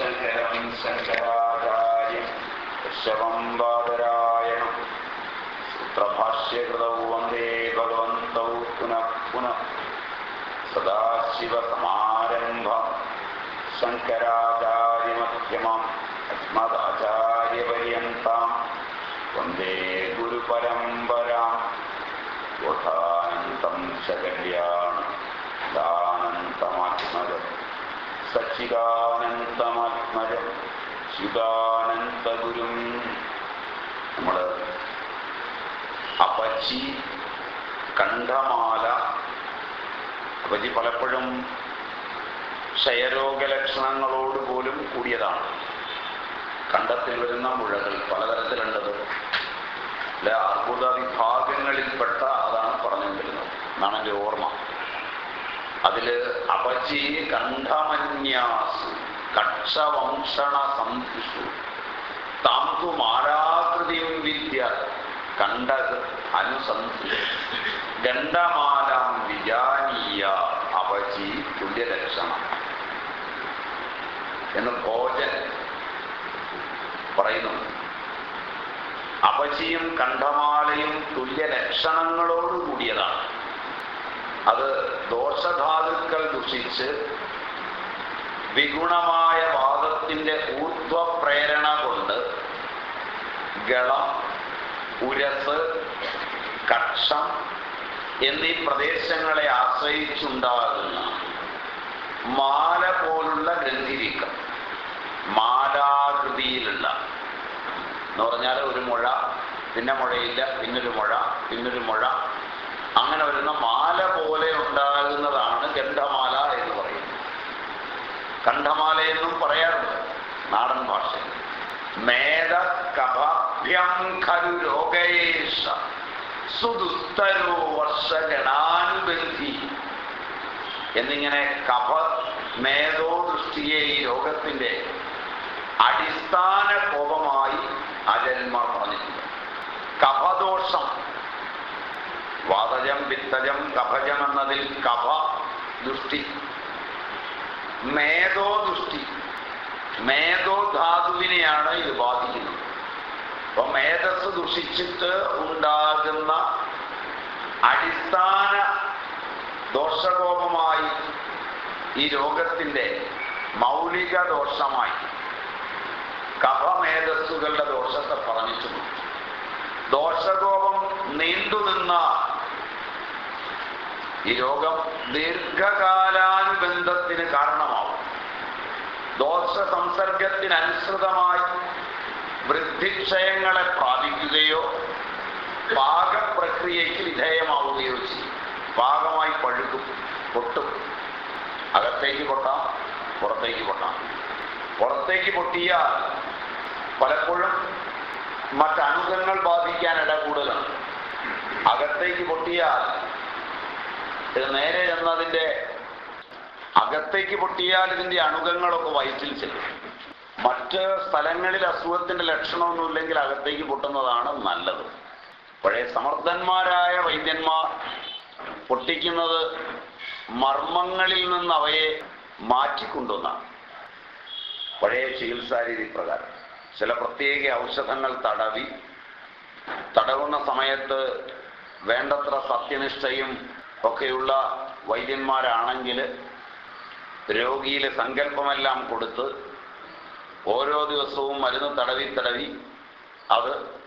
ശങ്കരം ശങ്കരാചാര്യം ഋഷഭം ബാദരായണം സൂത്രഭാഷ്യകൃതൗ വന്ദേ ഭഗവന്തൗ പുനഃ പുനഃ. സദാശിവസമാരംഭം. ശങ്കരാചാര്യമധ്യമം. അസ്മദാചാര്യപര്യന്താം. വന്ദേ ഗുരുപരമ്പരാം. യോധാനന്തം ശകല്യാണം. ദാനന്തമാത്മജം. സച്ചിദാനന്തമാത്മജം ശിവാനന്തഗുരും നമ്മൾ അപച്ചി കണ്ഠമാല അപച്ചി പലപ്പോഴും ക്ഷയരോഗ ലക്ഷണങ്ങളോട് പോലും കൂടിയതാണ്. കണ്ടത്തിൽ വരുന്ന മുഴകൾ പലതരത്തിലുണ്ടത് അല്ലെ അർബുദ വിഭാഗങ്ങളിൽപ്പെട്ട അതാണ് പറഞ്ഞുകൊണ്ടിരുന്നത്. എന്നാണ് എന്റെ ഓർമ്മ. അതിൽ മാരാകൃതിയും വിദ്യ ഗണ്ഡമാലാം തുല്യലക്ഷണം. എന്ന് ഭോജൻ പറയുന്നു. അപചിയും കണ്ഠമാലയും തുല്യ ലക്ഷണങ്ങളോട് കൂടിയതാണ് അത് ദോഷധാതുക്കൾ ദുഷിച്ച് വിഗുണമായ വാദത്തിന്റെ ഊർധ്വപ്രേരണ കൊണ്ട് ഗളം ഉരസ് കക്ഷം എന്നീ പ്രദേശങ്ങളെ ആശ്രയിച്ചുണ്ടാകുന്ന മാല പോലുള്ള ഗ്രന്ഥിരീക്കം മാലാകൃതിയിലുള്ള. എന്ന് പറഞ്ഞാൽ ഒരു മുഴ പിന്നെ മുഴയില്ല പിന്നൊരു മുഴ പിന്നൊരു മുഴ. അങ്ങനെ വരുന്ന മാല പോലെ ഉണ്ടാകുന്നതാണ് ഗന്ധമാല എന്ന് പറയുന്നത്. കണ്ഠമാല എന്നും പറയാറുണ്ട് നാടൻ ഭാഷയിൽ. എന്നിങ്ങനെ കഫ മേധോ ദൃഷ്ടിയെ ഈ രോഗത്തിന്റെ അടിസ്ഥാന കോപമായി അജന്മാർ പറഞ്ഞിട്ടുണ്ട്. കഫദോഷം വാതജം പിത്തജം കഫജം എന്നതിൽ കഫ ദുഷ്ടി. മേധോ ദുഷ്ടി. മേധോ ധാതുവിനെയാണ് ഇത് ബാധിക്കുന്നത്. അപ്പൊ മേധസ് ദുഷിച്ചിട്ട് ഉണ്ടാകുന്ന അടിസ്ഥാന ദോഷകോപമായി ഈ രോഗത്തിന്റെ മൗലിക ദോഷമായി കഫമേധസ്സുകളുടെ ദോഷത്തെ പറഞ്ഞിട്ടുണ്ട്. ദോഷകോപം നീണ്ടുനിന്ന ഈ രോഗം ദീർഘകാലാനുബന്ധത്തിന് കാരണമാവും. ദോഷ സംസർഗത്തിനനുസൃതമായി വൃദ്ധിക്ഷയങ്ങളെ പ്രാപിക്കുകയോ പാകപ്രക്രിയയ്ക്ക് വിധേയമാവുകയോ ചെയ്യും. പാകമായി പഴുക്കും പൊട്ടും. അകത്തേക്ക് പൊട്ടാം പുറത്തേക്ക് പൊട്ടാം. പുറത്തേക്ക് പൊട്ടിയാൽ പലപ്പോഴും മറ്റണുകങ്ങൾ ബാധിക്കാൻ ഇട കൂടുതലാണ് അകത്തേക്ക് പൊട്ടിയാൽ ഇത് നേരെ ചെന്നതിന്റെ അകത്തേക്ക് പൊട്ടിയാൽ ഇതിന്റെ അണുകങ്ങളൊക്കെ വയറ്റിൽ ചെല്ലും. മറ്റ് സ്ഥലങ്ങളിൽ അസുഖത്തിന്റെ ലക്ഷണമൊന്നുമില്ലെങ്കിൽ അകത്തേക്ക് പൊട്ടുന്നതാണ് നല്ലത്. പഴയ സമർത്ഥന്മാരായ വൈദ്യന്മാർ പൊട്ടിക്കുന്നത് മർമ്മങ്ങളിൽ നിന്ന് അവയെ മാറ്റിക്കൊണ്ടുവന്നാണ്. പഴയ ചികിത്സാരീതി പ്രകാരം. ചില പ്രത്യേക ഔഷധങ്ങൾ തടവി തടവുന്ന സമയത്ത് വേണ്ടത്ര സത്യനിഷ്ഠയും ഒക്കെയുള്ള വൈദ്യന്മാരാണെങ്കിൽ രോഗിയിലെ സങ്കല്പമെല്ലാം കൊടുത്ത് ഓരോ ദിവസവും മരുന്ന് തടവി തടവി അത്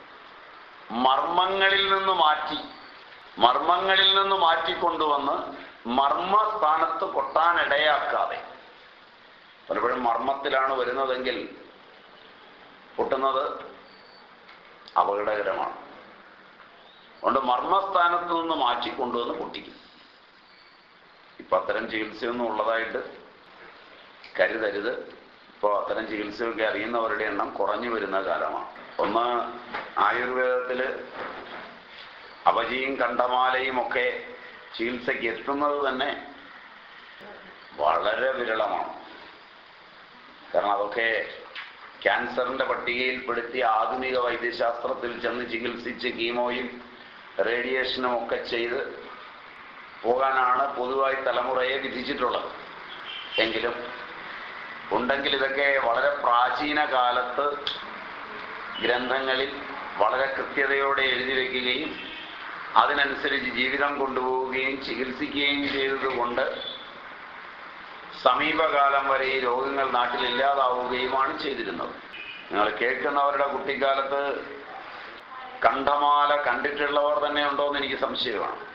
മർമ്മങ്ങളിൽ നിന്ന് മാറ്റി മർമ്മങ്ങളിൽ നിന്ന് മാറ്റിക്കൊണ്ടുവന്ന് മർമ്മസ്ഥാനത്ത് കൊട്ടാനിടയാക്കാതെ. പലപ്പോഴും മർമ്മത്തിലാണ് വരുന്നതെങ്കിൽ പൊട്ടുന്നത് അപകടകരമാണ്. അതുകൊണ്ട് മർമ്മസ്ഥാനത്ത് നിന്ന് മാറ്റിക്കൊണ്ടുവന്ന് പൊട്ടിക്കും. ഇപ്പൊ അത്തരം ചികിത്സയൊന്നും ഉള്ളതായിട്ട് കരുതരുത്. ഇപ്പോൾ അത്തരം ചികിത്സയൊക്കെ അറിയുന്നവരുടെ എണ്ണം കുറഞ്ഞു വരുന്ന കാലമാണ്. ഒന്ന് ആയുർവേദത്തിൽ അപചിയും കണ്ടമാലയും ഒക്കെ ചികിത്സയ്ക്ക് എത്തുന്നത് തന്നെ വളരെ വിരളമാണ്. കാരണം അതൊക്കെ ക്യാൻസറിന്റെ പട്ടികയിൽപ്പെടുത്തി ആധുനിക വൈദ്യശാസ്ത്രത്തിൽ ചെന്ന് ചികിത്സിച്ച് കീമോയും റേഡിയേഷനും ഒക്കെ ചെയ്ത് പോകാനാണ് പൊതുവായി തലമുറയെ വിധിച്ചിട്ടുള്ളത്. എങ്കിലും ഉണ്ടെങ്കിൽ ഇതൊക്കെ വളരെ പ്രാചീന കാലത്ത് ഗ്രന്ഥങ്ങളിൽ വളരെ കൃത്യതയോടെ എഴുതി വയ്ക്കുകയും അതിനനുസരിച്ച് ജീവിതം കൊണ്ടുപോവുകയും ചികിത്സിക്കുകയും ചെയ്തതുകൊണ്ട് സമീപകാലം വരെ ഈ രോഗങ്ങൾ നാട്ടിൽ ഇല്ലാതാവുകയുമാണ് ചെയ്തിരുന്നത്. നിങ്ങൾ കേൾക്കുന്നവരുടെ കുട്ടിക്കാലത്ത് കണ്ടമാല കണ്ടിട്ടുള്ളവർ തന്നെ ഉണ്ടോ എന്ന് എനിക്ക് സംശയമാണ്.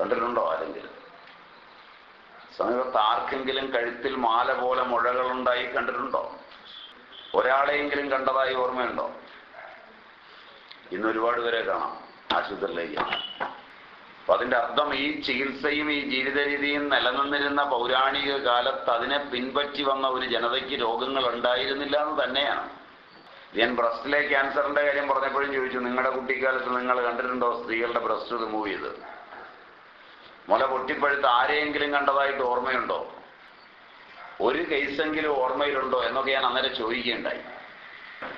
കണ്ടിട്ടുണ്ടോ ആരെങ്കിലും? സമീപത്ത് ആർക്കെങ്കിലും കഴുത്തിൽ മാല പോലെ മുഴകളുണ്ടായി കണ്ടിട്ടുണ്ടോ? ഒരാളെയെങ്കിലും കണ്ടതായി ഓർമ്മയുണ്ടോ? ഇന്ന് ഒരുപാട് പേരെ കാണാം ആശുപത്രിയിലേക്ക്. അപ്പൊ അതിന്റെ അർത്ഥം ഈ ചികിത്സയും ഈ ജീവിത രീതിയും നിലനിന്നിരുന്ന പൗരാണിക കാലത്ത് അതിനെ പിൻപറ്റി വന്ന ഒരു ജനതയ്ക്ക് രോഗങ്ങൾ ഉണ്ടായിരുന്നില്ല എന്ന് തന്നെയാണ്. ഞാൻ ബ്രസ്റ്റിലെ ക്യാൻസറിന്റെ കാര്യം പറഞ്ഞപ്പോഴും ചോദിച്ചു നിങ്ങളുടെ കുട്ടിക്കാലത്ത് നിങ്ങൾ കണ്ടിട്ടുണ്ടോ സ്ത്രീകളുടെ ബ്രസ്റ്റ് റിമൂവ് ചെയ്ത് മുല പൊട്ടിപ്പഴുത്ത് ആരെയെങ്കിലും കണ്ടതായിട്ട് ഓർമ്മയുണ്ടോ? ഒരു കേസെങ്കിലും ഓർമ്മയിലുണ്ടോ എന്നൊക്കെ ഞാൻ അന്നേരം ചോദിക്കുകയുണ്ടായി.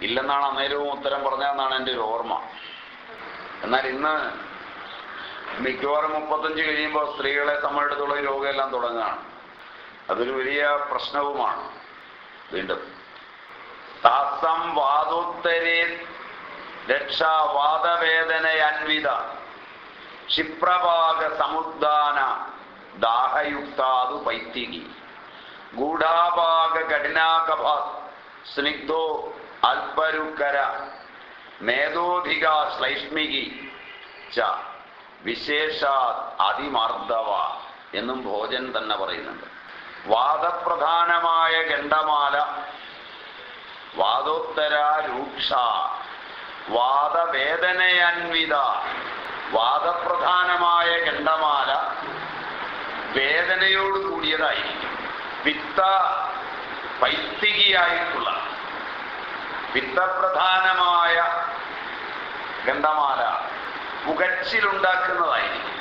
ഇല്ലെന്നാണ് അന്നേരവും ഉത്തരം പറഞ്ഞതെന്നാണ് എന്റെ ഒരു ഓർമ്മ. എന്നാൽ ഇന്ന് മിക്കവാറും മുപ്പത്തഞ്ച് കഴിയുമ്പോൾ സ്ത്രീകളെ തമ്മിലെടുത്തുള്ള രോഗമെല്ലാം തുടങ്ങുകയാണ്. അതൊരു വലിയ പ്രശ്നവുമാണ് വീണ്ടും. താസം വാദോത്തരേ രക്ഷാവാദവേദനയന്വിത. ക്ഷിപ്രഭാഗ സമുദ്ധാന ദാഹയുക്താതു പൈത്തികി. ഗൂഢാഭാഗ കഠിനാകഭ സ്നിഗ്ധോ അൽപരുക്കര മേധോധിക ശ്ലൈഷ്മികി ച വിശേഷാ അതിമർദ്ദവ എന്നും ഭോജൻ തന്നെ പറയുന്നുണ്ട്. വാദപ്രധാനമായ ഗണ്ഡമാല വാദോത്തര രൂക്ഷ വാദവേദനയന്വിത വാദപ്രധാനമായ ഗണ്ഡമാല വേദനയോട് കൂടിയതായിരിക്കും. വിത്ത പൈത്തികിയായിട്ടുള്ള വിത്തപ്രധാനമായ ഗന്ധമാല പുകച്ചിലുണ്ടാക്കുന്നതായിരിക്കും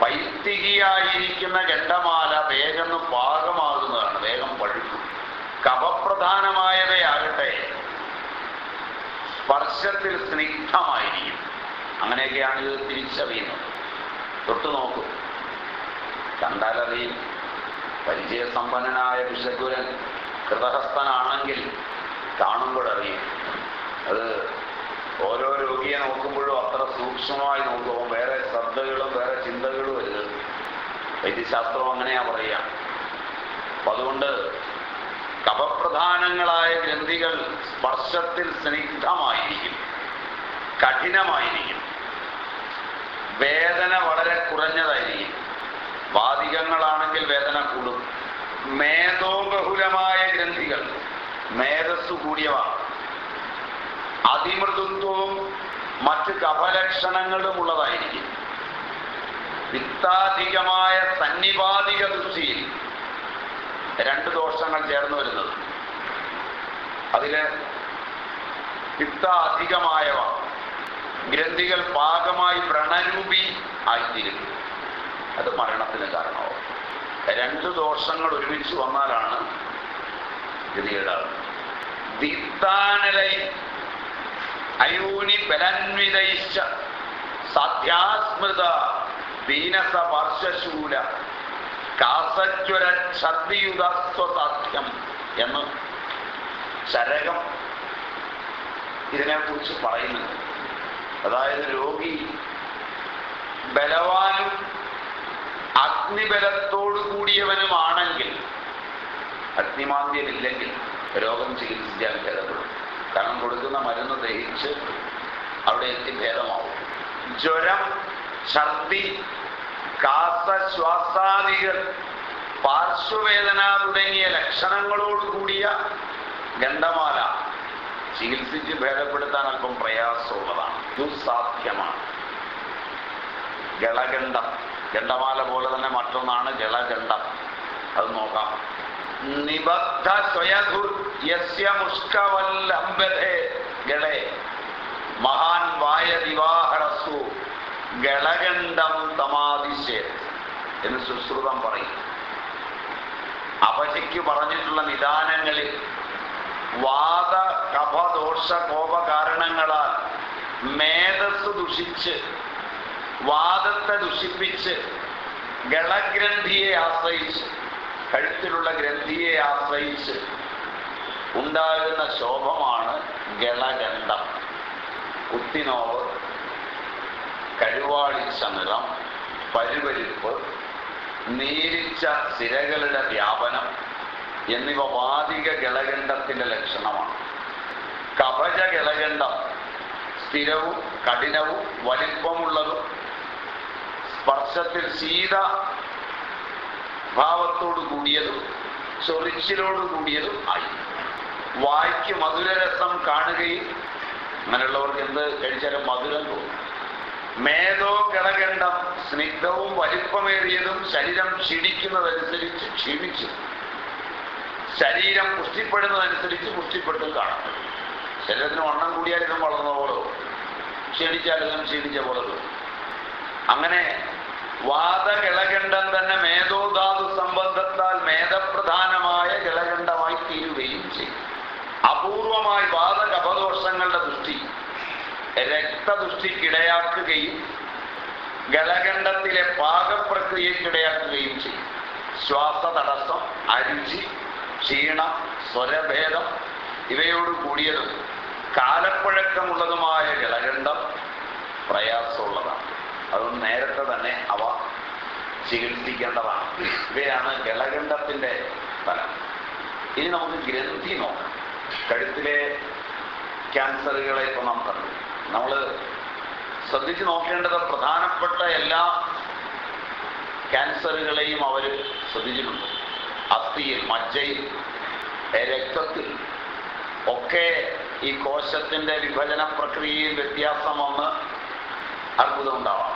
പൈത്തികിയായിരിക്കുന്ന ഗണ്ഡമാല വേഗം പാകമാകുന്നതാണ് വേഗം പഴുക്കും. കപപ്രധാനമായവയാകട്ടെ സ്പർശത്തിൽ സ്നിഗ്ധമായിരിക്കും. അങ്ങനെയൊക്കെയാണ് ഇത് തിരിച്ചറിയുന്നത്. തൊട്ടു നോക്കും. കണ്ടാലറിയും പരിചയസമ്പന്നനായ വിശക്കുരൻ കൃതഹസ്തനാണെങ്കിൽ കാണുമ്പോഴറിയും. അത് ഓരോ രോഗിയെ നോക്കുമ്പോഴും അത്ര സൂക്ഷ്മമായി നോക്കുമ്പോൾ വേറെ ശ്രദ്ധകളും വേറെ ചിന്തകളും വരുത് വൈദ്യശാസ്ത്രം അങ്ങനെയാ പറയുക. അപ്പൊ അതുകൊണ്ട് കപപ്രധാനങ്ങളായ ഗ്രന്ഥികൾ സ്പർശത്തിൽ സ്നിഗ്ധമായിരിക്കും. കഠിനമായിരിക്കും. വേദന വളരെ കുറഞ്ഞതായിരിക്കും. വാദികങ്ങളാണെങ്കിൽ വേദന കൂടും. മേധോബഹുലമായ ഗ്രന്ഥികൾ മേധസ് കൂടിയവ. അതിമൃദുത്വവും മറ്റ് കഫലക്ഷണങ്ങളും ഉള്ളതായിരിക്കും. വിത്താധികമായ സന്നിപാതിക ദൃഷ്ടിയിൽ രണ്ട് ദോഷങ്ങൾ ചേർന്ന് വരുന്നത്. അതിൽ വിത്ത അധികമായവ ഗ്രന്ഥികൾ പാകമായി പ്രണരൂപി ആയിത്തീരും അത് മരണത്തിന് കാരണമാവും. രണ്ട് ദോഷങ്ങൾ ഒരുമിച്ച് വന്നാലാണ് ഗതികേടാണ് ദീപ്താനലൈ അയൂനി വർഷശൂല എന്ന് ശരകം ഇതിനെക്കുറിച്ച് പറയുന്നുണ്ട്. അതായത് രോഗി ബലവാനും അഗ്നിബലത്തോടു കൂടിയവനുമാണെങ്കിൽ അഗ്നിമാന്ദ്യമില്ലെങ്കിൽ രോഗം ചികിത്സിക്കാൻ ഭേദപ്പെടും. കാരണം കൊടുക്കുന്ന മരുന്ന് ദഹിച്ച് അവിടെ എത്തി ഭേദമാവും. ജ്വരം ഛർദി കാസ ശ്വാസാദികൾ പാർശ്വവേദന തുടങ്ങിയ ലക്ഷണങ്ങളോടുകൂടിയ ഗന്ധമാല ചികിത്സിച്ച് ഭേദപ്പെടുത്താൻ അല്പം പ്രയാസമുള്ളതാണ്. ദുസ്സാധ്യമാണ് ഗളഗണ്ഡം ഗണ്ഡമാല പോലെ തന്നെ മറ്റൊന്നാണ് ഗളഗണ്ഡം അത് നോക്കാം. നിബദ്ധ സ്വയധു യസ്യ മുഷ്കവല്ലംബധേ ഗളേ. മഹാൻ വായ ദിവാഹരസു ഗളഗണ്ഡം തമാതിശേ എന്ന് സുശ്രുതം പറയും. അപശയ്ക്ക് പറഞ്ഞിട്ടുള്ള നിദാനങ്ങളിൽ വാദ കപദോഷ കോപകാരണങ്ങളാൽ മേധസ് ദുഷിച്ച് വാദത്തെ ദുഷിപ്പിച്ച് ഗളഗ്രന്ഥിയെ ആശ്രയിച്ച് കഴുത്തിലുള്ള ഗ്രന്ഥിയെ ആശ്രയിച്ച് ഉണ്ടാകുന്ന ശോഭമാണ് ഗളഗന്ധം. കുത്തിനോവ് കരുവാളിച്ച നിറം പരുവരിപ്പ് നീരിച്ച സിരകളുടെ വ്യാപനം എന്നിവ വാതിക ഗളകണ്ഠത്തിന്റെ ലക്ഷണമാണ്. കവച ഗളകണ്ഠം സ്ഥിരവും കഠിനവും വലിപ്പമുള്ളതും സ്പർശത്തിൽ ശീത ഭാവത്തോടു കൂടിയതും ചൊറിച്ചിലോട് കൂടിയതും ആയി. വായിക്ക് മധുരരസം കാണുകയും അങ്ങനെയുള്ളവർക്ക് എന്ത് കഴിച്ചാലും മധുരം തോന്നും. മേധോ കിളകണ്ഠം സ്നിഗ്ധവും വലിപ്പമേറിയതും ശരീരം ക്ഷീണിക്കുന്നതനുസരിച്ച് ക്ഷീണിച്ചു. ശരീരം പുഷ്ടിപ്പെടുന്നതനുസരിച്ച് പുഷ്ടിപ്പെട്ടും കാണാം. ശരീരത്തിന് വണ്ണം കൂടിയാൽ ഇതും വളർന്ന പോലെ. ക്ഷീണിച്ചാൽ ഇതും ക്ഷീണിച്ച പോലെ അങ്ങനെ വാദകിളകണ്ഠം തന്നെ മേധോധാതു സംബന്ധത്താൽ മേധപ്രധാനമായ കിളകണ്ഠമായി തീരുകയും ചെയ്യും. അപൂർവമായി വാദകപദോഷങ്ങളുടെ ദൃഷ്ടി രക്തദൃഷ്ടിക്കിടയാക്കുകയും ഗളകണ്ഠത്തിലെ പാകപ്രക്രിയക്കിടയാക്കുകയും ചെയ്യും. ശ്വാസതടസ്സം അരുചി ക്ഷീണം സ്വരഭേദം ഇവയോട് കൂടിയതും കാലപ്പഴക്കമുള്ളതുമായ ഗളകണ്ഠം പ്രയാസമുള്ളതാണ്. അതുകൊണ്ട് നേരത്തെ തന്നെ അവ ചികിത്സിക്കേണ്ടതാണ്. ഇവയാണ് ഗളകണ്ഠത്തിന്റെ ഫലം. ഇനി നമുക്ക് ഗ്രന്ഥി നോക്കാം. കഴുത്തിലെ ക്യാൻസറുകളെ ഇപ്പൊ നാം കണ്ടു. നമ്മൾ ശ്രദ്ധിച്ചു നോക്കേണ്ടത് പ്രധാനപ്പെട്ട എല്ലാ ക്യാൻസറുകളെയും അവർ ശ്രദ്ധിച്ചിട്ടുണ്ട്. അസ്ഥിയിൽ മജ്ജയിൽ രക്തത്തിൽ ഒക്കെ ഈ കോശത്തിന്റെ വിഭജന പ്രക്രിയയിൽ വ്യത്യാസം വന്ന് അത്ഭുതം ഉണ്ടാവാം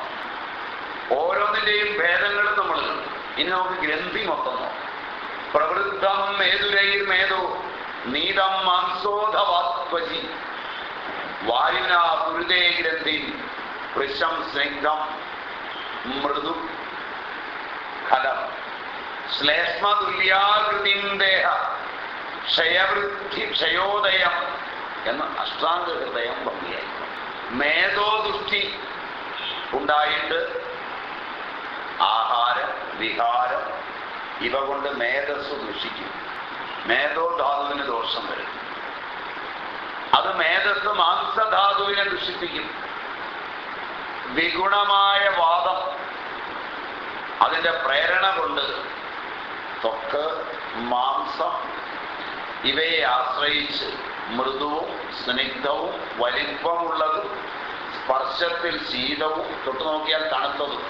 ഓരോന്നിന്റെയും ഭേദങ്ങളും നമ്മൾ ഇനി നമുക്ക് ഗ്രന്ഥി മൊത്തം പ്രവൃത്തം മേതുരയിൽ മേതോ നീതം മാംസോധവാത്വജി വായുന പുരുതേ ഗ്രന്ഥി വൃഷം സ്നിഗ്ധം മൃദു ഫലം ശ്ലേഷ്മതുല്യാകൃതിം ദേഹ ക്ഷയവൃദ്ധി ക്ഷയോദയം എന്ന് അഷ്ടാംഗ ഹൃദയം ഭംഗിയായി മേധോദുഷ്ടി ഉണ്ടായിട്ട് ആഹാരം വിഹാരം ഇവ കൊണ്ട് മേധസ് ദുഷിക്കും. മേധോ ധാതുവിന് ദോഷം വരും. അത് മേധസ് മാംസധാതുവിനെ ദുഷിപ്പിക്കും. വിഗുണമായ വാദം അതിന്റെ പ്രേരണ കൊണ്ട് ത്വക്ക് മാംസം ഇവയെ ആശ്രയിച്ച് മൃദുവും സ്നിഗ്ധവും വലിപ്പമുള്ളതും സ്പർശത്തിൽ ശീതവും തൊട്ടു നോക്കിയാൽ തണുത്തതും.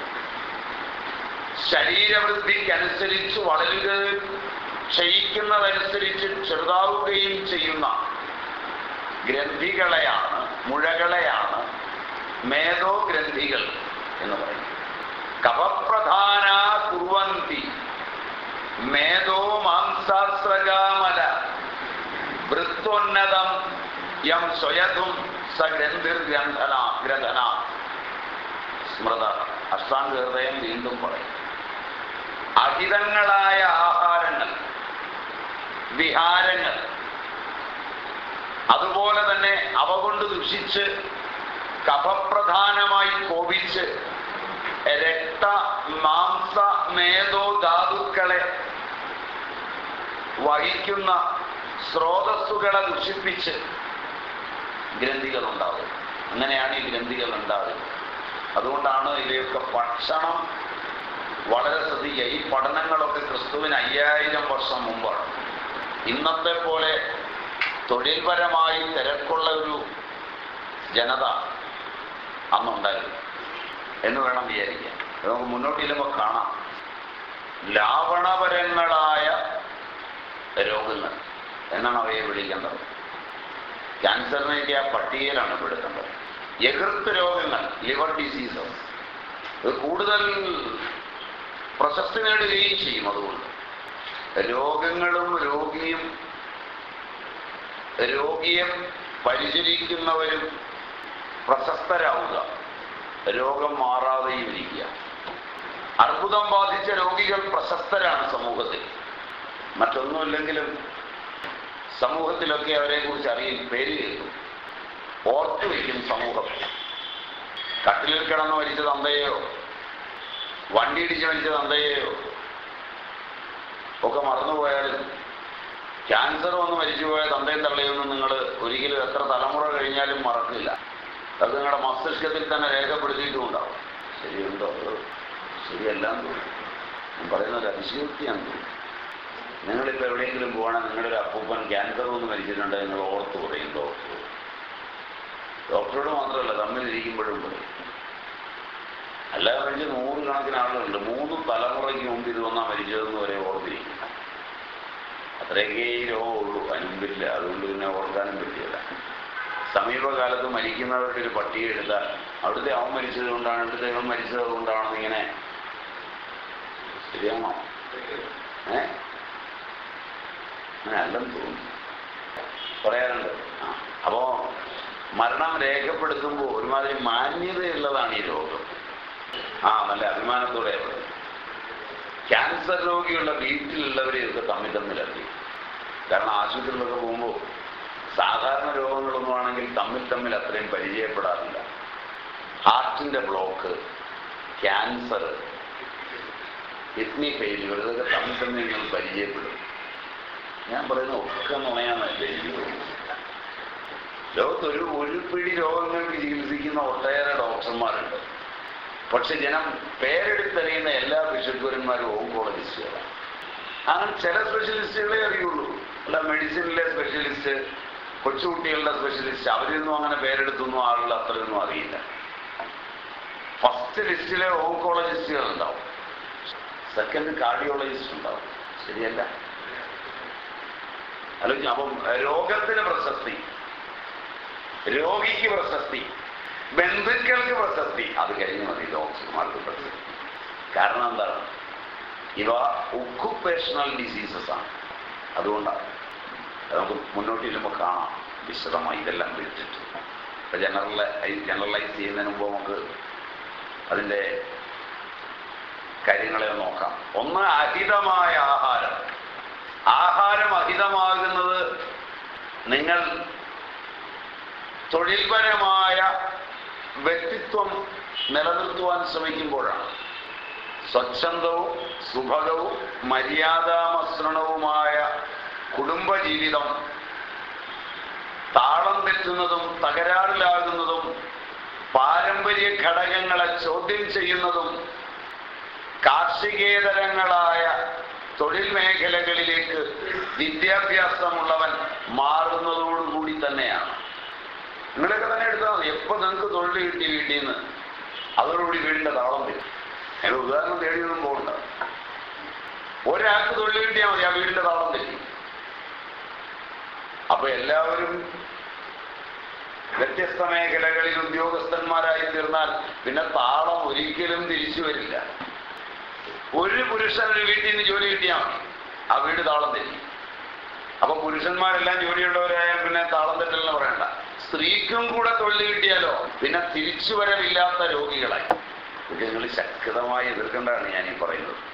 ശരീരവൃദ്ധിക്കനുസരിച്ച് വളരുകയും ക്ഷയിക്കുന്നതനുസരിച്ച് ചെറുതാവുകയും ചെയ്യുന്ന ഗ്രന്ഥികളെയാണ് മുഴകളെയാണ് മേധോ ഗ്രന്ഥികൾ എന്ന് പറയുന്നത്. കപപ്രധാന കുർവന്തി മേധോ മാംസാസ്രകാമല വൃത്തോന്നതം യം സ്വയതും സ ഗ്രന്ഥിർ ഗ്രന്ഥന ഗ്രന്ഥന സ്മൃത അഷ്ടാംഗ ഹൃദയം വീണ്ടും പറയും. അഹിതങ്ങളായ ആഹാരങ്ങൾ വിഹാരങ്ങൾ അതുപോലെ തന്നെ അവ കൊണ്ട് ദുഷിച്ച് കഫപ്രധാനമായി കോപിച്ച് രക്ത മാംസ മേധോ ധാതുക്കളെ വഹിക്കുന്ന സ്രോതസ്സുകളെ ദുഷിപ്പിച്ച് ഗ്രന്ഥികൾ ഉണ്ടാവുക അങ്ങനെയാണ് ഈ ഗ്രന്ഥികൾ ഉണ്ടാവുക അതുകൊണ്ടാണ് ഇവയൊക്കെ ഭക്ഷണം വളരെ ശ്രദ്ധിക്കുക. ഈ പഠനങ്ങളൊക്കെ ക്രിസ്തുവിന് അയ്യായിരം വർഷം മുമ്പാണ്. ഇന്നത്തെ പോലെ തൊഴിൽപരമായി തിരക്കുള്ള ഒരു ജനത അന്നുണ്ടായിരുന്നു. എന്ന് വേണം വിചാരിക്കാൻ. അത് നമുക്ക് മുന്നോട്ട് ചെല്ലുമ്പോൾ കാണാം. ലാവണപരങ്ങളായ രോഗങ്ങൾ. എന്നാണ് അവയെ വിളിക്കേണ്ടത്. ക്യാൻസറിനൊക്കെ ആ പട്ടികയിലാണ് പെടുത്തേണ്ടത് എതിർത്ത് രോഗങ്ങൾ ലിവർ ഡിസീസസ്. ഇത് കൂടുതൽ പ്രശസ്തി നേടുകയും ചെയ്യും അതുകൊണ്ട്. രോഗങ്ങളും രോഗിയും രോഗിയെ പരിചരിക്കുന്നവരും പ്രശസ്തരാവുക. രോഗം മാറാതെയും ഇരിക്കുക. അർബുദം ബാധിച്ച രോഗികൾ പ്രശസ്തരാണ് സമൂഹത്തിൽ. മറ്റൊന്നുമില്ലെങ്കിലും സമൂഹത്തിലൊക്കെ അവരെ കുറിച്ച് അറിയും പേര് കേൾക്കും ഓർത്തു വയ്ക്കും സമൂഹം. കട്ടിലിൽ കിടന്ന് മരിച്ച തന്തയെയോ വണ്ടി ഇടിച്ച് മരിച്ച തന്തയെയോ ഒക്കെ മറന്നുപോയാലും ക്യാൻസർ വന്ന് മരിച്ചുപോയ നിങ്ങൾ ഒരിക്കലും എത്ര തലമുറ കഴിഞ്ഞാലും മറക്കില്ല. അത് നിങ്ങളുടെ മസ്തിഷ്കത്തിൽ തന്നെ രേഖപ്പെടുത്തിയിട്ടുണ്ടാവും ശരിയുണ്ടോ? തോന്നുന്നു. ഞാൻ പറയുന്ന ഒരു അതിശയോക്തിയാണ് നിങ്ങളിപ്പോൾ എവിടെയെങ്കിലും പോകണം നിങ്ങളുടെ അപ്പൂപ്പൻ ക്യാൻസർ ഒന്ന് മരിച്ചിട്ടുണ്ട് നിങ്ങൾ ഓർത്ത് പറയും ഡോക്ടർ ഡോക്ടറോട് മാത്രമല്ല തമ്മിൽ ഇരിക്കുമ്പോഴും പറയും. അല്ലാതെ മരിച്ച നൂറുകണക്കിന് ആളുകളുണ്ട്. മൂന്ന് തലമുറയ്ക്ക് മുമ്പ് ഇത് വന്നാൽ മരിച്ചതെന്ന് വരെ ഓർത്തിരിക്കും. അത്രയൊക്കെ രോഗമുള്ളൂ. അതിനുമ്പില്ല അതുകൊണ്ട് പിന്നെ ഓർക്കാനും പറ്റില്ല. സമീപകാലത്ത് മരിക്കുന്നവരുടെ ഒരു പട്ടിക എടുത്താൽ അവിടുത്തെ അവൻ മരിച്ചത് കൊണ്ടാണ് ഇവിടുത്തെ ഇവൻ മരിച്ചത് കൊണ്ടാണെന്ന് ഇങ്ങനെ ശരിയാണോ? ഏ? അങ്ങനെ അല്ലെന്ന് തോന്നുന്നു. പറയാറുണ്ട്. അപ്പോ മരണം രേഖപ്പെടുത്തുമ്പോൾ ഒരുമാതിരി മാന്യതയുള്ളതാണ് ഈ രോഗം. ആ നല്ല അഭിമാനത്തോടെ ക്യാൻസർ രോഗിയുള്ള വീട്ടിലുള്ളവരെയൊക്കെ തമ്മിൽ തമ്മിലറിയും കാരണം ആശുപത്രിയിലൊക്കെ പോകുമ്പോൾ സാധാരണ രോഗങ്ങളൊന്നും ആണെങ്കിൽ തമ്മിൽ തമ്മിൽ അത്രയും പരിചയപ്പെടാറില്ല. ഹാർട്ടിന്റെ ബ്ലോക്ക് ക്യാൻസർ കിഡ്നി ഫെയിലുകൾ ഇതൊക്കെ തമ്മിൽ തമ്മിൽ നിങ്ങൾ പരിചയപ്പെടും. ഞാൻ പറയുന്ന ഒക്കെ നുണയാന്നല്ലേ ലോകത്ത് ഒരു ഒരു പിടി രോഗങ്ങൾക്ക് ചികിത്സിക്കുന്ന ഒട്ടേറെ ഡോക്ടർമാരുണ്ട്. പക്ഷെ ജനം പേരെടുത്തറിയുന്ന എല്ലാ ബിഷപ്പുരന്മാരും ഓങ്കോളജിസ്റ്റുകളാണ് അങ്ങനെ ചില സ്പെഷ്യലിസ്റ്റുകളെ അറിയുള്ളൂ. അല്ല മെഡിസിനിലെ സ്പെഷ്യലിസ്റ്റ് കൊച്ചുകുട്ടികളുടെ സ്പെഷ്യലിസ്റ്റ് അവരൊന്നും അങ്ങനെ പേരെടുത്തൊന്നും ആളുകൾ അത്രയൊന്നും അറിയില്ല. ഫസ്റ്റ് ലിസ്റ്റിലെ ഓങ്കോളജിസ്റ്റുകൾ ഉണ്ടാവും സെക്കൻഡ് കാർഡിയോളജിസ്റ്റ് ഉണ്ടാവും. ശരിയല്ല? അല്ലെങ്കിൽ അപ്പം രോഗത്തിന് പ്രശസ്തി. രോഗിക്ക് പ്രശസ്തി. ബന്ധുക്കൾക്ക് പ്രശസ്തി. അത് കഴിഞ്ഞ് മതി ഡോക്ടർമാർക്ക് പ്രശസ്തി. കാരണം എന്താണ്? ഇവ ഒക്കുപേഷണൽ ഡിസീസസ് ആണ്. അതുകൊണ്ടാണ്. അത് നമുക്ക് മുന്നോട്ട് ചെല്ലുമ്പോൾ കാണാം വിശദമായി ഇതെല്ലാം വിളിച്ചിട്ട് അപ്പം ജനറൽ ജനറലൈസ് ചെയ്യുന്നതിന് മുമ്പ് നമുക്ക് അതിന്റെ കാര്യങ്ങളെ നോക്കാം. ഒന്ന് അഹിതമായ ആഹാരം. ആഹാരം അഹിതമാകുന്നത് നിങ്ങൾ തൊഴിൽപരമായ വ്യക്തിത്വം നിലനിർത്തുവാൻ ശ്രമിക്കുമ്പോഴാണ്. സ്വച്ഛന്തവും സുഭകവും മര്യാദാമസൃണവുമായ കുടുംബജീവിതം. താളം തെറ്റുന്നതും തകരാറിലാകുന്നതും പാരമ്പര്യ ഘടകങ്ങളെ ചോദ്യം ചെയ്യുന്നതും കാർഷികേതരങ്ങളായ തൊഴിൽ മേഖലകളിലേക്ക് വിദ്യാഭ്യാസമുള്ളവൻ മാറുന്നതോടുകൂടി തന്നെയാണ്. നിങ്ങളൊക്കെ തന്നെ എടുത്താൽ മതി. എപ്പോൾ നിങ്ങൾക്ക് തൊഴിൽ കിട്ടി വീട്ടിൽ നിന്ന് അതോടുകൂടി വീടിന്റെ താളം വരും. അതിന് ഉദാഹരണം തേടിയൊന്നും പോകണ്ട. ഒരാൾക്ക് തൊഴിൽ കിട്ടിയാൽ മതി ആ വീടിന്റെ താളം തെറ്റി. അപ്പൊ എല്ലാവരും വ്യത്യസ്ത മേഖലകളിൽ ഉദ്യോഗസ്ഥന്മാരായി തീർന്നാൽ പിന്നെ താളം ഒരിക്കലും തിരിച്ചു വരില്ല. ഒരു പുരുഷൻ ഒരു വീട്ടിൽ നിന്ന് ജോലി കിട്ടിയാൽ ആ വീട് താളം തെറ്റി. അപ്പൊ പുരുഷന്മാരെല്ലാം ജോലിയുള്ളവരായാൽ പിന്നെ താളം തെറ്റലെന്ന് പറയണ്ട. സ്ത്രീക്കും കൂടെ തൊഴിൽ കിട്ടിയാലോ? പിന്നെ തിരിച്ചു തിരിച്ചുവരവില്ലാത്ത രോഗികളായി. നിങ്ങൾ ശക്തമായി എതിർക്കേണ്ടതാണ് ഞാൻ ഈ പറയുന്നത്.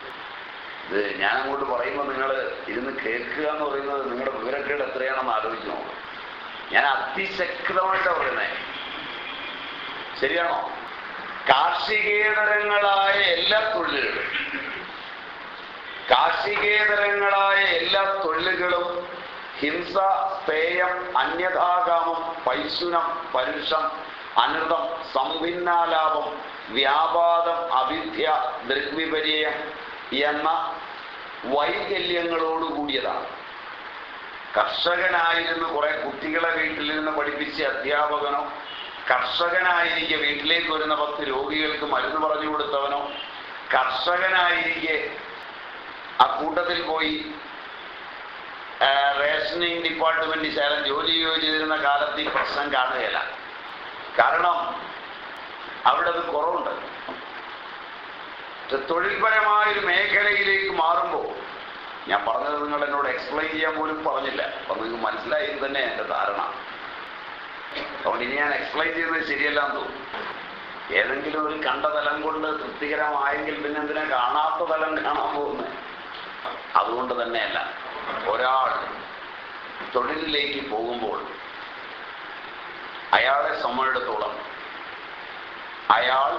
ഇത് ഞാൻ അങ്ങോട്ട് പറയുമ്പോൾ നിങ്ങൾ ഇരുന്ന് കേൾക്കുക എന്ന് പറയുന്നത് നിങ്ങളുടെ വിവരക്കേട് എത്രയാണെന്ന് ആലോചിച്ച് നോക്കും. ഞാൻ അതിശക്തമായിട്ടാണ് പറയുന്നത് ശരിയാണോ? കാർഷികേതരങ്ങളായ എല്ലാ തൊഴിലുകളും കാർഷികേതരങ്ങളായ എല്ലാ തൊഴിലുകളും ഹിംസ സ്ഥേയം അന്യഥാകാമം പൈശുനം പരുഷം അനൃതം സംഭിന്നാലാപം വ്യാപാദം അവിദ്യ ദൃഗ്വിപര്യം എന്ന വൈകല്യങ്ങളോടുകൂടിയതാണ് കർഷകനായിരുന്ന കുറെ കുട്ടികളെ വീട്ടിൽ നിന്ന് പഠിപ്പിച്ച അധ്യാപകനോ കർഷകനായിരിക്കെ വീട്ടിലേക്ക് വരുന്ന പത്ത് രോഗികൾക്ക് മരുന്ന് പറഞ്ഞു കൊടുത്തവനോ കർഷകനായിരിക്കെ ആ കൂട്ടത്തിൽ പോയി റേഷനിങ് ഡിപ്പാർട്ട്മെന്റ് ശേഷം ജോലി ചെയ്തിരുന്ന കാലത്ത് ഈ പ്രശ്നം കാണുകയില്ല. കാരണം അവിടെ അത് കുറവുണ്ട്. പക്ഷെ തൊഴിൽപരമായൊരു മേഖലയിലേക്ക് മാറുമ്പോൾ ഞാൻ പറഞ്ഞത് നിങ്ങൾ എന്നോട് എക്സ്പ്ലെയിൻ ചെയ്യാൻ പോലും പറഞ്ഞില്ല. അപ്പൊ നിങ്ങൾക്ക് മനസ്സിലായി തന്നെ എന്റെ ധാരണ. അതുകൊണ്ട് ഇനി ഞാൻ എക്സ്പ്ലെയിൻ ചെയ്യുന്നത് ശരിയല്ല എന്ന് തോന്നുന്നു. ഏതെങ്കിലും ഒരു കണ്ട തലം കൊണ്ട് തൃപ്തികരമായെങ്കിൽ പിന്നെ എന്തിനാ കാണാത്ത തലം കാണാൻ പോകുന്നത് അതുകൊണ്ട് തന്നെയല്ല. ഒരാൾ തൊഴിലിലേക്ക് പോകുമ്പോൾ അയാളെ സംബന്ധിച്ചിടത്തോളം അയാൾ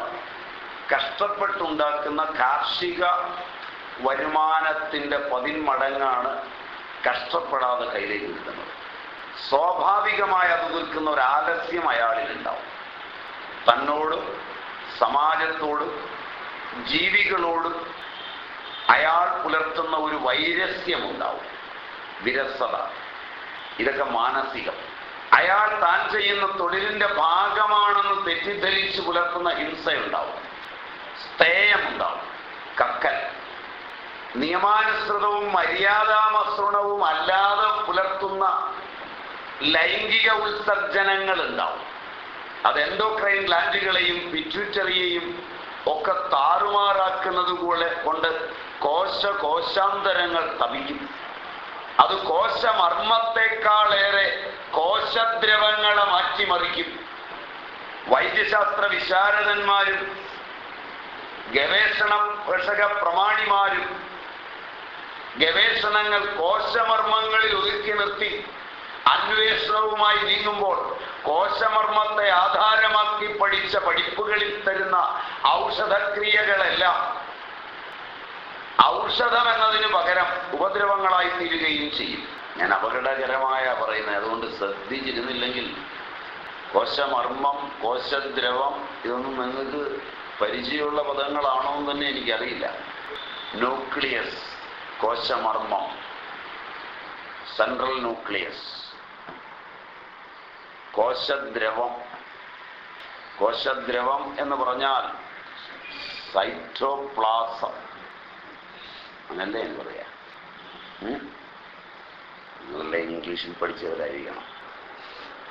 കഷ്ടപ്പെട്ടുണ്ടാക്കുന്ന കാർഷിക വരുമാനത്തിന്റെ പതിന്മടങ്ങാണ് കഷ്ടപ്പെടാതെ കയ്യിലേക്ക് കിട്ടുന്നത്. സ്വാഭാവികമായി അത് നിൽക്കുന്ന ഒരു ആലസ്യം അയാളിലുണ്ടാവും. തന്നോടും സമാജത്തോടും ജീവികളോടും അയാൾ പുലർത്തുന്ന ഒരു വൈരസ്യമുണ്ടാവും. വിരസത. ഇതൊക്കെ മാനസികം. അയാൾ താൻ ചെയ്യുന്ന തൊഴിലിന്റെ ഭാഗമാണെന്ന് തെറ്റിദ്ധരിച്ച് പുലർത്തുന്ന ഹിംസയുണ്ടാവും. സ്ഥേയമുണ്ടാവും കക്കൽ നിയമാനുസൃതവും മര്യാദാമസൃണവും അല്ലാതെ പുലർത്തുന്ന ലൈംഗിക ഉത്സർജനങ്ങൾ ഉണ്ടാവും. അത് എൻഡോക്രൈൻ ലാൻഡുകളെയും പിറ്റ്യൂറ്ററിയെയും ഒക്കെ താറുമാറാക്കുന്നത് പോലെ കൊണ്ട് കോശ കോശാന്തരങ്ങൾ തപിക്കും. അത് കോശമർമ്മത്തെക്കാളേറെ കോശദ്രവങ്ങളെ മാറ്റിമറിക്കും. വൈദ്യശാസ്ത്ര വിശാരദന്മാരും ഗവേഷണ പ്രഷക പ്രമാണിമാരും ഗവേഷണങ്ങൾ കോശമർമ്മങ്ങളിൽ ഒതുക്കി നിർത്തി അന്വേഷണവുമായി നീങ്ങുമ്പോൾ കോശമർമ്മത്തെ ആധാരമാക്കി പഠിച്ച പഠിപ്പുകളിൽ തരുന്ന ഔഷധക്രിയകളെല്ലാം ഔഷധം എന്നതിന് പകരം ഉപദ്രവങ്ങളായി തീരുകയും ചെയ്യും. ഞാൻ അപകടകരമായ പറയുന്നത്. അതുകൊണ്ട് ശ്രദ്ധിച്ചിരുന്നില്ലെങ്കിൽ കോശമർമ്മം കോശദ്രവം ഇതൊന്നും നിങ്ങൾക്ക് പരിചയമുള്ള പദങ്ങളാണോ എന്ന് തന്നെ എനിക്കറിയില്ല. ന്യൂക്ലിയസ് കോശമർമ്മം സെൻട്രൽ ന്യൂക്ലിയസ്. കോശദ്രവം കോശദ്രവം എന്ന് പറഞ്ഞാൽ സൈറ്റോപ്ലാസം. അങ്ങനല്ലേ എന്ന് പറയാ? നിങ്ങളെ ഇംഗ്ലീഷിൽ പഠിച്ചവരായിരിക്കണം.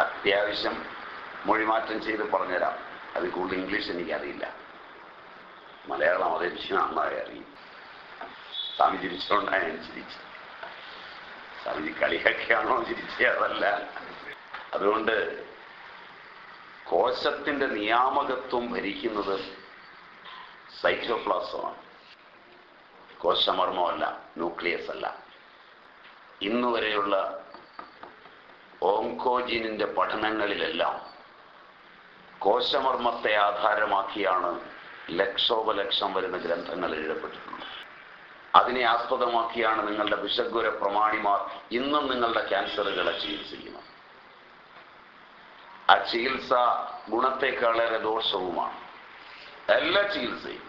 അത്യാവശ്യം മൊഴിമാറ്റം ചെയ്ത് പറഞ്ഞുതരാം. അതിൽ കൂടുതൽ ഇംഗ്ലീഷ് എനിക്കറിയില്ല. മലയാളം അതേ വിഷയം നന്നായി അറിയും. സ്വാമി ചിരിച്ചോണ്ടാണ് ഞാൻ സ്വാമിജി കളിയൊക്കെയാണോ ചിരിച്ചതല്ല അതുകൊണ്ട് കോശത്തിന്റെ നിയാമകത്വം ഭരിക്കുന്നത് സൈറ്റോപ്ലാസമാണ്. കോശമർമ്മമല്ല ന്യൂക്ലിയസ് അല്ല. ഇന്ന് വരെയുള്ള ഓങ്കോജിനിന്റെ പഠനങ്ങളിലെല്ലാം കോശമർമ്മത്തെ ആധാരമാക്കിയാണ് ലക്ഷോപലക്ഷം വരുന്ന ഗ്രന്ഥങ്ങൾ എഴുതപ്പെട്ടിട്ടുണ്ട്. അതിനെ ആസ്പദമാക്കിയാണ് നിങ്ങളുടെ വിശഗുര പ്രമാണിമാർ ഇന്നും നിങ്ങളുടെ ക്യാൻസറുകളെ ചികിത്സിക്കുന്നത്. ആ ചികിത്സ ഗുണത്തെക്കാളേറെ ദോഷവുമാണ്. എല്ലാ ചികിത്സയും.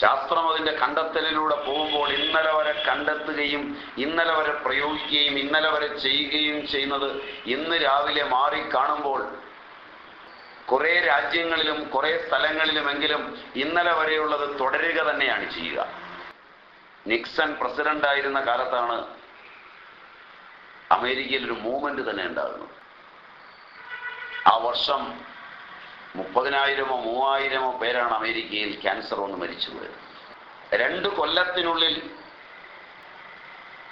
ശാസ്ത്രം അതിന്റെ കണ്ടെത്തലിലൂടെ പോകുമ്പോൾ ഇന്നലെ വരെ കണ്ടെത്തുകയും ഇന്നലെ വരെ പ്രയോഗിക്കുകയും ഇന്നലെ വരെ ചെയ്യുകയും ചെയ്യുന്നത് ഇന്ന് രാവിലെ മാറി കാണുമ്പോൾ കുറെ രാജ്യങ്ങളിലും കുറെ സ്ഥലങ്ങളിലുമെങ്കിലും ഇന്നലെ വരെയുള്ളത് തുടരുക തന്നെയാണ് ചെയ്യുക. നിക്സൺ പ്രസിഡന്റ് ആയിരുന്ന കാലത്താണ് അമേരിക്കയിൽ ഒരു മൂവ്മെന്റ് തന്നെ ഉണ്ടാകുന്നത്. ആ വർഷം മുപ്പതിനായിരമോ മൂവായിരമോ പേരാണ് അമേരിക്കയിൽ ക്യാൻസർ വന്ന് മരിച്ചു പോയത്. രണ്ട് കൊല്ലത്തിനുള്ളിൽ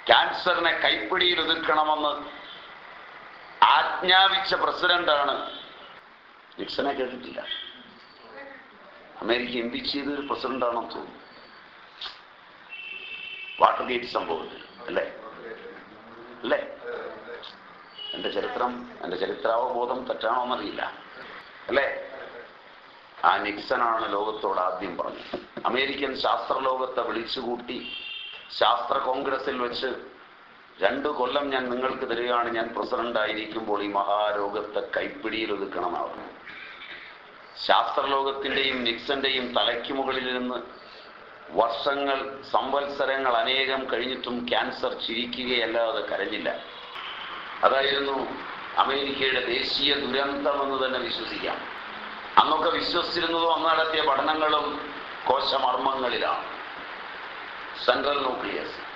ക്യാൻസറിനെ കൈപ്പിടിയിൽ ഒതുക്കണമെന്ന് ആജ്ഞാപിച്ച പ്രസിഡന്റാണ് നിക്സനെ കേട്ടിട്ടില്ല അമേരിക്ക ഇമ്പിച്ച് ചെയ്ത ഒരു പ്രസിഡന്റാണെന്ന് തോന്നുന്നു വാട്ടർ ഗേറ്റ് സംഭവത്തിൽ അല്ലേ അല്ലേ എന്റെ ചരിത്രം എന്റെ ചരിത്രാവബോധം തെറ്റാണോ എന്നറിയില്ല അല്ലേ ആ നിക്സനാണ് ലോകത്തോട് ആദ്യം പറഞ്ഞത്. അമേരിക്കൻ ശാസ്ത്രലോകത്തെ വിളിച്ചുകൂട്ടി. ശാസ്ത്ര കോൺഗ്രസിൽ വെച്ച് രണ്ടു കൊല്ലം ഞാൻ നിങ്ങൾക്ക് തരികയാണ് ഞാൻ പ്രസിഡന്റ് ആയിരിക്കുമ്പോൾ ഈ മഹാരോഗത്തെ കൈപ്പിടിയിൽ ഒതുക്കണമെന്നാണ് ശാസ്ത്രലോകത്തിന്റെയും നിക്സന്റെയും തലയ്ക്ക് മുകളിൽ നിന്ന് വർഷങ്ങൾ സംവത്സരങ്ങൾ അനേകം കഴിഞ്ഞിട്ടും ക്യാൻസർ ചിരിക്കുകയല്ലാതെ കരഞ്ഞില്ല. അതായിരുന്നു അമേരിക്കയുടെ ദേശീയ ദുരന്തമെന്ന് തന്നെ വിശ്വസിക്കാം. അന്നൊക്കെ വിശ്വസിച്ചിരുന്നതും അന്ന് നടത്തിയ പഠനങ്ങളും കോശമർമ്മങ്ങളിലാണ്. Central nucleus.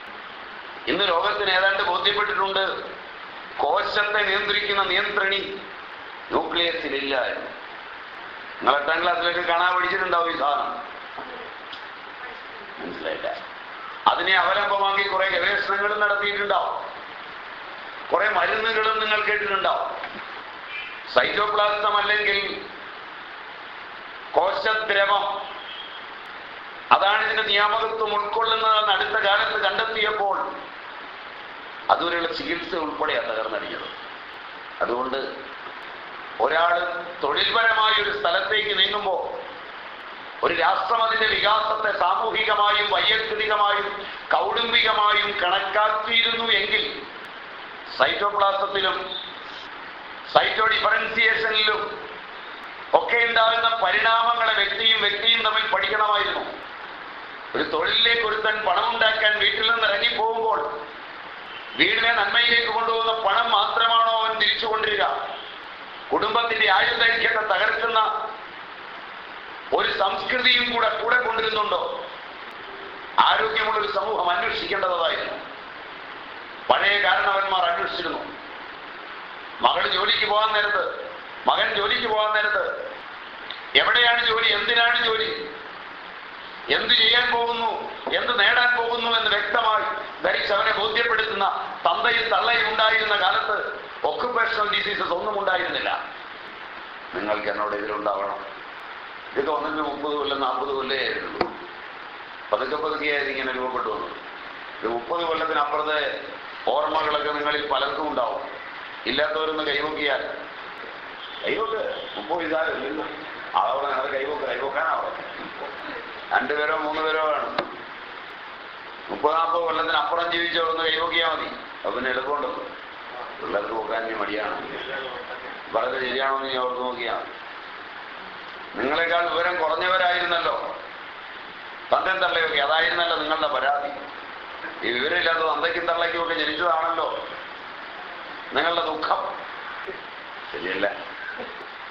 ഇന്ന് ലോകത്തിന് ഏതാണ്ട് ബോധ്യപ്പെട്ടിട്ടുണ്ട്. കോശത്തെ നിയന്ത്രിക്കുന്ന നിയന്ത്രണി ന്യൂക്ലിയസിലില്ല എന്ന്. നിങ്ങൾ എട്ടാം ക്ലാസ്സിലൊക്കെ കാണാൻ പഠിച്ചിട്ടുണ്ടാവും ഈ സാധനം. മനസ്സിലായില്ല. അതിനെ അവലംബമാക്കി കുറെ ഗവേഷണങ്ങളും നടത്തിയിട്ടുണ്ടാവും. കുറെ മരുന്നുകളും നിങ്ങൾ കേട്ടിട്ടുണ്ടാവും. സൈറ്റോപ്ലാസം അല്ലെങ്കിൽ കോശദ്രവം. അതാണ് ഇതിന്റെ നിയാമകത്വം ഉൾക്കൊള്ളുന്നതെന്ന് അടുത്ത കാലത്ത് കണ്ടെത്തിയപ്പോൾ അതുവരെയുള്ള ചികിത്സ ഉൾപ്പെടെയാണ് തകർന്നടിഞ്ഞത് അതുകൊണ്ട് ഒരാൾ തൊഴിൽപരമായ ഒരു സ്ഥലത്തേക്ക് നീങ്ങുമ്പോൾ ഒരു രാഷ്ട്രം അതിന്റെ വികാസത്തെ സാമൂഹികമായും വൈയക്തികമായും കൗടുംബികമായും കണക്കാക്കിയിരുന്നു എങ്കിൽ സൈറ്റോപ്ലാസത്തിലും സൈറ്റോ ഡിഫറൻസിയേഷനിലും ഒക്കെ ഉണ്ടാകുന്ന പരിണാമങ്ങളെ വ്യക്തിയും വ്യക്തിയും തമ്മിൽ പഠിക്കണമായിരുന്നു. ഒരു തൊഴിലിലേക്ക് ഒരുത്തൻ പണമുണ്ടാക്കാൻ വീട്ടിൽ നിന്ന് ഇറങ്ങിപ്പോകുമ്പോൾ വീടിനെ നന്മയിലേക്ക് കൊണ്ടുപോകുന്ന പണം മാത്രമാണോ അവൻ തിരിച്ചു കൊണ്ടിരിക്കുക കുടുംബത്തിന്റെ ആയുർദൈർഘ്യത്തെ തകർക്കുന്ന ഒരു സംസ്കൃതിയും കൂടെ കൂടെ കൊണ്ടിരുന്നുണ്ടോ? ആരോഗ്യമുള്ള ഒരു സമൂഹം അന്വേഷിക്കേണ്ടതായിരുന്നു. പഴയ കാരണവന്മാർ അന്വേഷിച്ചിരുന്നു. മകൾ ജോലിക്ക് പോകാൻ നേരത്ത് മകൻ ജോലിക്ക് പോകാൻ നേരത്ത് എവിടെയാണ് ജോലി എന്തിനാണ് ജോലി? എന്ത് ചെയ്യാൻ പോകുന്നു? എന്ത് നേടാൻ പോകുന്നു എന്ന് വ്യക്തമായി ധരിച്ച് അവനെ ബോധ്യപ്പെടുത്തുന്ന തന്തയിൽ തള്ളയിൽ ഉണ്ടായിരുന്ന കാലത്ത് ഒക്കുപേഷണൽ ഡിസീസസ് ഒന്നും ഉണ്ടായിരുന്നില്ല. നിങ്ങൾക്ക് എന്നോട് എതിരുണ്ടാവണം. ഇതൊക്കെ ഒന്നിന് മുപ്പത് കൊല്ലം നാൽപ്പത് കൊല്ലേ ആയിരുന്നുള്ളൂ പതുക്കെ പതുക്കെയായിരുന്നു ഇങ്ങനെ രൂപപ്പെട്ടു വന്നത് ഇത് മുപ്പത് കൊല്ലത്തിനപ്പുറത്തെ ഓർമ്മകളൊക്കെ നിങ്ങളിൽ പലർക്കും ഉണ്ടാവും. ഇല്ലാത്തവരൊന്ന് കൈവക്കിയാൽ. കൈവക്ക്. മുപ്പത് ഇതാരും അതവിടെ നിങ്ങൾ കൈവക്ക്. രണ്ടുപേരോ മൂന്ന് പേരോ വേണം. മുപ്പത് നാൽപ്പത് കൊല്ലത്തിനപ്പുറം ഒന്ന് കൈവക്കിയാൽ മതി. അപ്പൊ പിന്നെ എളുപ്പമുണ്ടല്ലോ പിള്ളേർക്ക് പോക്കാൻ ഇനി മടിയാണ്. വളരെ ശരിയാണോ നീ ഓർത്ത് നോക്കിയാൽ മതി. നിങ്ങളെക്കാൾ വിവരം കുറഞ്ഞവരായിരുന്നല്ലോ. തന്നെ തള്ളയൊക്കെ അതായിരുന്നല്ലോ നിങ്ങളുടെ പരാതി. ഈ വിവരമില്ലാത്ത തന്തയ്ക്കും തള്ളയ്ക്കും ഒക്കെ ജനിച്ചതാണല്ലോ. നിങ്ങളുടെ ദുഃഖം. ശരിയല്ല.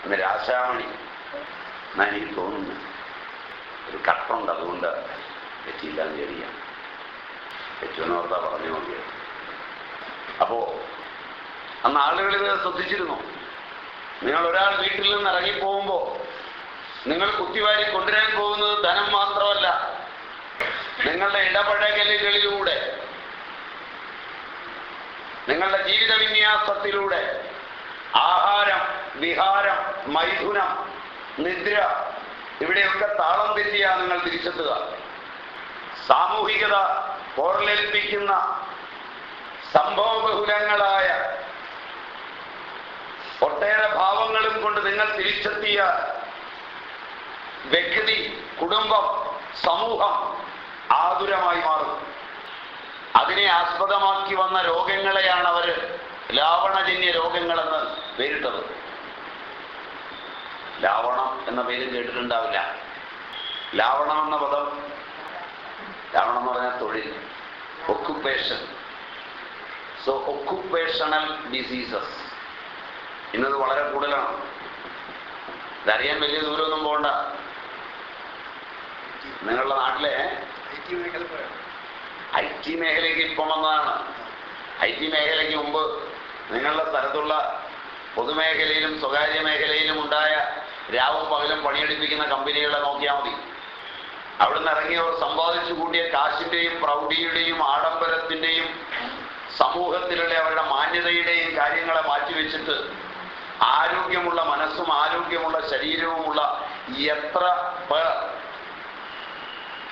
ഇന്ന് രാശാമണി എന്നാ എനിക്ക് തോന്നുന്നു. ഒരു കട്ടുണ്ട് അതുകൊണ്ട് തെറ്റില്ല എന്ന് ശരിയാണ് പറ്റുമെന്നോർത്താ പറഞ്ഞു നോക്കിയത് അപ്പോ അന്ന് ആളുകൾ ഇത് ശ്രദ്ധിച്ചിരുന്നു നിങ്ങൾ ഒരാൾ വീട്ടിൽ നിന്ന് ഇറങ്ങിപ്പോകുമ്പോ നിങ്ങൾ കുത്തിവാരി കൊണ്ടുവരാൻ പോകുന്നത് ധനം മാത്രമല്ല നിങ്ങളുടെ ഇടപഴകലുകളിലൂടെ നിങ്ങളുടെ ജീവിത വിന്യാസത്തിലൂടെ ആഹാരം വിഹാരം മൈഥുനം നിദ്ര ഇവിടെയൊക്കെ താളം തെറ്റിയാണ് നിങ്ങൾ തിരിച്ചെത്തുക. സാമൂഹികത പോർലേൽപ്പിക്കുന്ന സംഭവബഹുലങ്ങളായ ഒട്ടേറെ ഭാവങ്ങളും കൊണ്ട് നിങ്ങൾ തിരിച്ചെത്തിയ വ്യക്തി കുടുംബം സമൂഹം ആതുരമായി മാറും. അതിനെ ആസ്പദമാക്കി വന്ന രോഗങ്ങളെയാണ് അവർ ലാവണജന്യ രോഗങ്ങളെന്ന് പേരിട്ടത്. ലാവണം എന്ന പേരും കേട്ടിട്ടുണ്ടാവില്ല. ലാവണം എന്ന പദം ലാവണം എന്ന് പറഞ്ഞാൽ തൊഴിൽ ഒക്കുപ്പേഷൻ സോ ഒക്കുപ്പേഷണൽ ഡിസീസസ് ഇന്നത് വളരെ കൂടുതലാണ്. ഇതറിയാൻ വലിയ ദൂരമൊന്നും പോകണ്ട നിങ്ങളുടെ നാട്ടിലെ ഐ ടി മേഖലയ്ക്ക് ഇപ്പം വന്നതാണ്. ഐ ടി മേഖലയ്ക്ക് മുമ്പ് നിങ്ങളുടെ സ്ഥലത്തുള്ള പൊതുമേഖലയിലും സ്വകാര്യ മേഖലയിലും ഉണ്ടായ രാവും പകലും പണിയെടുപ്പിക്കുന്ന കമ്പനികളെ നോക്കിയാൽ മതി. അവിടുന്ന് ഇറങ്ങിയവർ സമ്പാദിച്ചു കൂട്ടിയ കാശിന്റെയും പ്രൗഢിയുടെയും ആഡംബരത്തിന്റെയും സമൂഹത്തിലുള്ള അവരുടെ മാന്യതയുടെയും കാര്യങ്ങളെ മാറ്റിവെച്ചിട്ട് ആരോഗ്യമുള്ള മനസ്സും ആരോഗ്യമുള്ള ശരീരവുമുള്ള എത്ര പേർ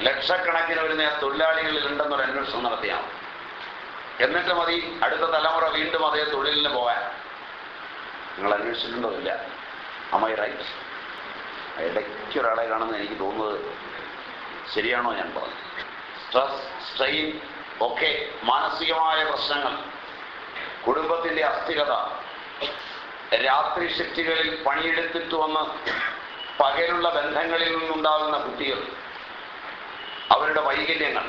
ലക്ഷക്കണക്കിന് വരുന്ന തൊഴിലാളികളിൽ ഉണ്ടെന്നൊരു അന്വേഷണം നടത്തിയാണ് എന്നിട്ട് മതി അടുത്ത തലമുറ വീണ്ടും അതേ തൊഴിലിന് പോകാൻ നിങ്ങൾ അന്വേഷിച്ചിട്ടുണ്ടോ ഇല്ല? അമ്മ റൈറ്റ് ഇടയ്ക്ക് ഒരാളെ കാണുന്ന എനിക്ക് തോന്നുന്നത് ശരിയാണോ ഞാൻ പറഞ്ഞു. സ്ട്രെസ് സ്ട്രെയിൻ ഒക്കെ മാനസികമായ പ്രശ്നങ്ങൾ. കുടുംബത്തിന്റെ അസ്ഥിരത. രാത്രി ഷിഫ്റ്റുകളിൽ പണിയെടുത്തിട്ട് വന്ന് പകലുള്ള ബന്ധങ്ങളിൽ നിന്നുണ്ടാകുന്ന കുട്ടികൾ. അവരുടെ വൈകല്യങ്ങൾ.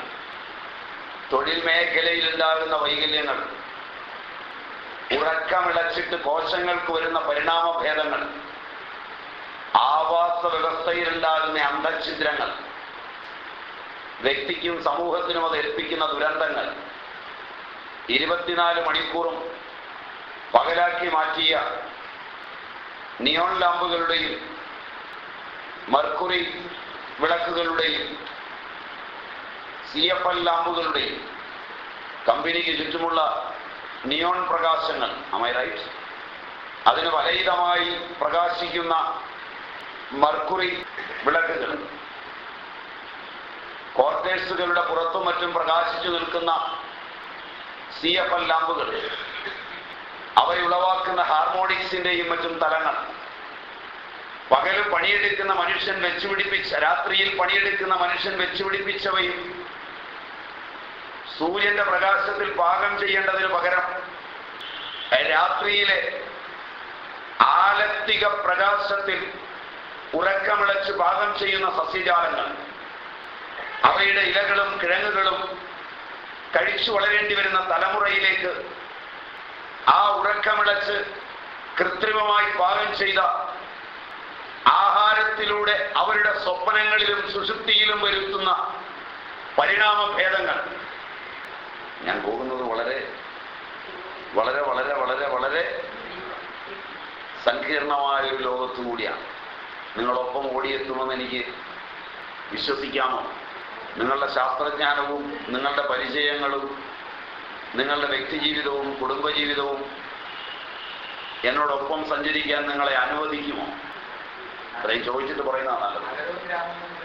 തൊഴിൽ മേഖലയിൽ ഉണ്ടാകുന്ന വൈകല്യങ്ങൾ. ഉറക്കമിളച്ചിട്ട് കോശങ്ങൾക്ക് വരുന്ന പരിണാമഭേദങ്ങൾ. ആവാസ വ്യവസ്ഥയിലുണ്ടാകുന്ന അന്തഛിദ്രങ്ങൾ വ്യക്തിക്കും സമൂഹത്തിനും അത് ഏൽപ്പിക്കുന്ന ദുരന്തങ്ങൾ ഇരുപത്തിനാല് മണിക്കൂറും പകലാക്കി മാറ്റിയ നിയോൺ ലാമ്പുകളുടെയും മർക്കുറി വിളക്കുകളുടെയും സി എഫ് എൽ ലാമ്പുകളുടെയും കമ്പനിക്ക് ചുറ്റുമുള്ള നിയോൺ പ്രകാശങ്ങൾ അമൈ റൈറ്റ് അതിന് വലയിതമായി പ്രകാശിക്കുന്ന മർക്കുറി വിളക്കുകൾ. ക്വാർട്ടേഴ്സുകളുടെ പുറത്തും മറ്റും പ്രകാശിച്ചു നിൽക്കുന്ന സി എഫ് എൽ ലാമ്പുകൾ. അവയുളവാക്കുന്ന ഹാർമോണിക്സിന്റെയും മറ്റും തലങ്ങൾ. പകൽ പണിയെടുക്കുന്ന മനുഷ്യൻ വെച്ചുപിടിപ്പിച്ച രാത്രിയിൽ പണിയെടുക്കുന്ന മനുഷ്യൻ വെച്ചുപിടിപ്പിച്ചവയും സൂര്യന്റെ പ്രകാശത്തിൽ പാകം ചെയ്യേണ്ടതിന് പകരം രാത്രിയിലെ ആലത്തിക പ്രകാശത്തിൽ ഉറക്കമിളച്ച് പാകം ചെയ്യുന്ന സസ്യജാലങ്ങൾ. അവയുടെ ഇലകളും കിഴങ്ങുകളും കഴിച്ചു വളരേണ്ടി വരുന്ന തലമുറയിലേക്ക് ആ ഉറക്കമിളച്ച് കൃത്രിമമായി പാകം ചെയ്ത ആഹാരത്തിലൂടെ അവരുടെ സ്വപ്നങ്ങളിലും സുഷുപ്തിയിലും വരുത്തുന്ന പരിണാമ ഭേദങ്ങൾ ഞാൻ പോകുന്നത് വളരെ വളരെ വളരെ വളരെ വളരെ സങ്കീർണമായ ഒരു ലോകത്തു കൂടിയാണ്. നിങ്ങളൊപ്പം ഓടിയെത്തുമെന്ന് എനിക്ക് വിശ്വസിക്കാമോ? നിങ്ങളുടെ ശാസ്ത്രജ്ഞാനവും നിങ്ങളുടെ പരിചയങ്ങളും നിങ്ങളുടെ വ്യക്തിജീവിതവും കുടുംബജീവിതവും എന്നോടൊപ്പം സഞ്ചരിക്കാൻ നിങ്ങളെ അനുവദിക്കുമോ? അത്രയും ചോദിച്ചിട്ട് പറയുന്നതാണ് നല്ലത്.